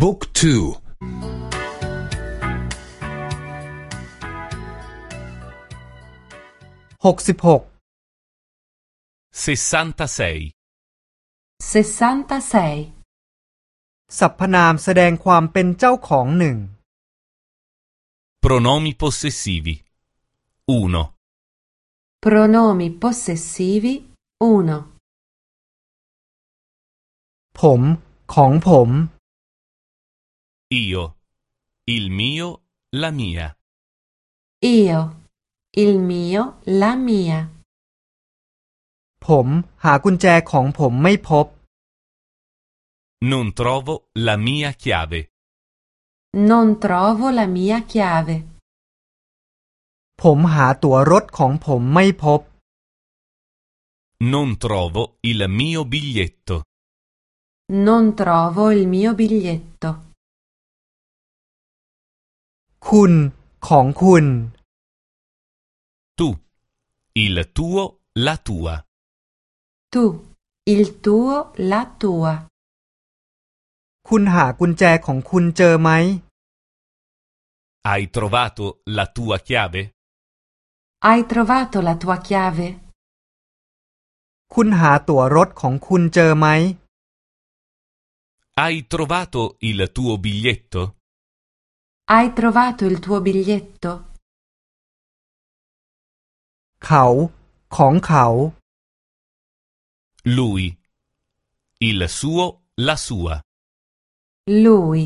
บุ๊กทูหกสิบหก66 66. สรรพนามแสดงความเป็นเจ้าของหนึ่ง Pronomi possessivi 1 Pronomi possessivi 1. ผม ของผม Io Il mio La mia Io, il mio, la mia. ผม หากุญแจของผมไม่พบ Non trovo la mia chiave Non trovo la mia chiave. ผมหาตั๋วรถของผมไม่พบ Non trovo il mio biglietto Non trovo il mio biglietto. คุณ ของคุณ Tu Il tuo La tua Tu, il tuo, la tua. คุณหากุญแจของคุณเจอไหม Hai trovato la tua chiave? Hai trovato la tua chiave? คุณหาตั๋วรถของคุณเจอไหม Hai trovato il tuo biglietto? Hai trovato il tuo biglietto? เขา ของเขา Lui Il suo La sua Lui,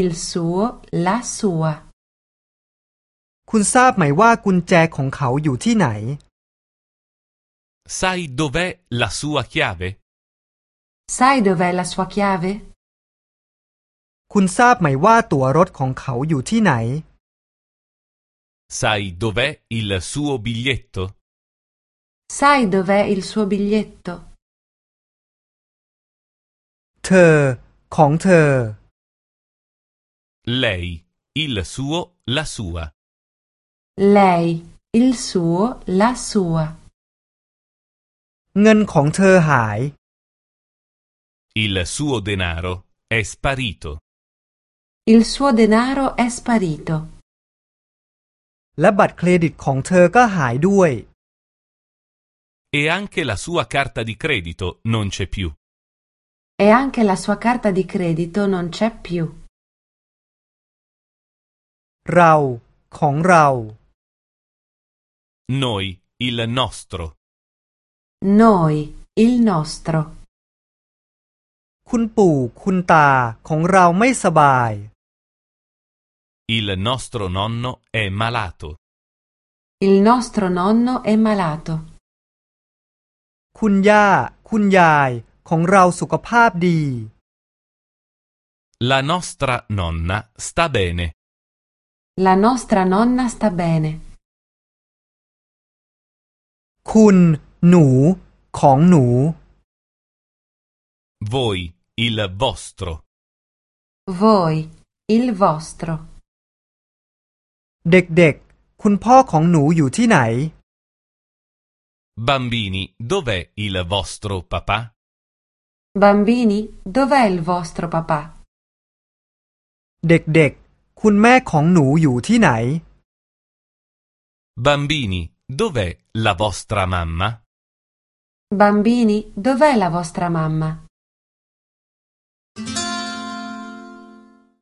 il suo, la sua. คุณทราบไหมว่ากุญแจของเขาอยู่ที่ไหน Sai dov'è la sua chiave? Sai dov'è la sua chiave? คุณทราบไหมว่าตั๋วรถของเขาอยู่ที่ไหน Sai dov'è il suo biglietto? Sai dov'è il suo biglietto? เธอ ของเธอ Lei Il suo La sua Lei, il suo, la sua. เงินของเธอหาย Il suo denaro è sparito Il suo denaro è sparito. และบัตรเครดิตของเธอก็หายด้วย e anche la sua carta di credito non c'è più. E anche la sua carta di credito non c'è più. เรา ของเรา Noi Il nostro Noi, il nostro. คุณปู่ คุณตา ของเราไม่สบาย Il nostro nonno è malato Il nostro nonno è malato. คุณย่า คุณยาย ของเราสุขภาพดี La nostra nonna sta bene La nostra nonna sta bene. คุณ หนู ของหนู Voi Il vostro Voi, il vostro. เด็กๆ คุณพ่อของหนูอยู่ที่ไหน Bambini dov'è il vostro papà? Bambini, dov'è il vostro papà? เด็กๆ คุณแม่ของหนูอยู่ที่ไหน Bambini dov'è la vostra mamma? Bambini, dov'è la vostra mamma?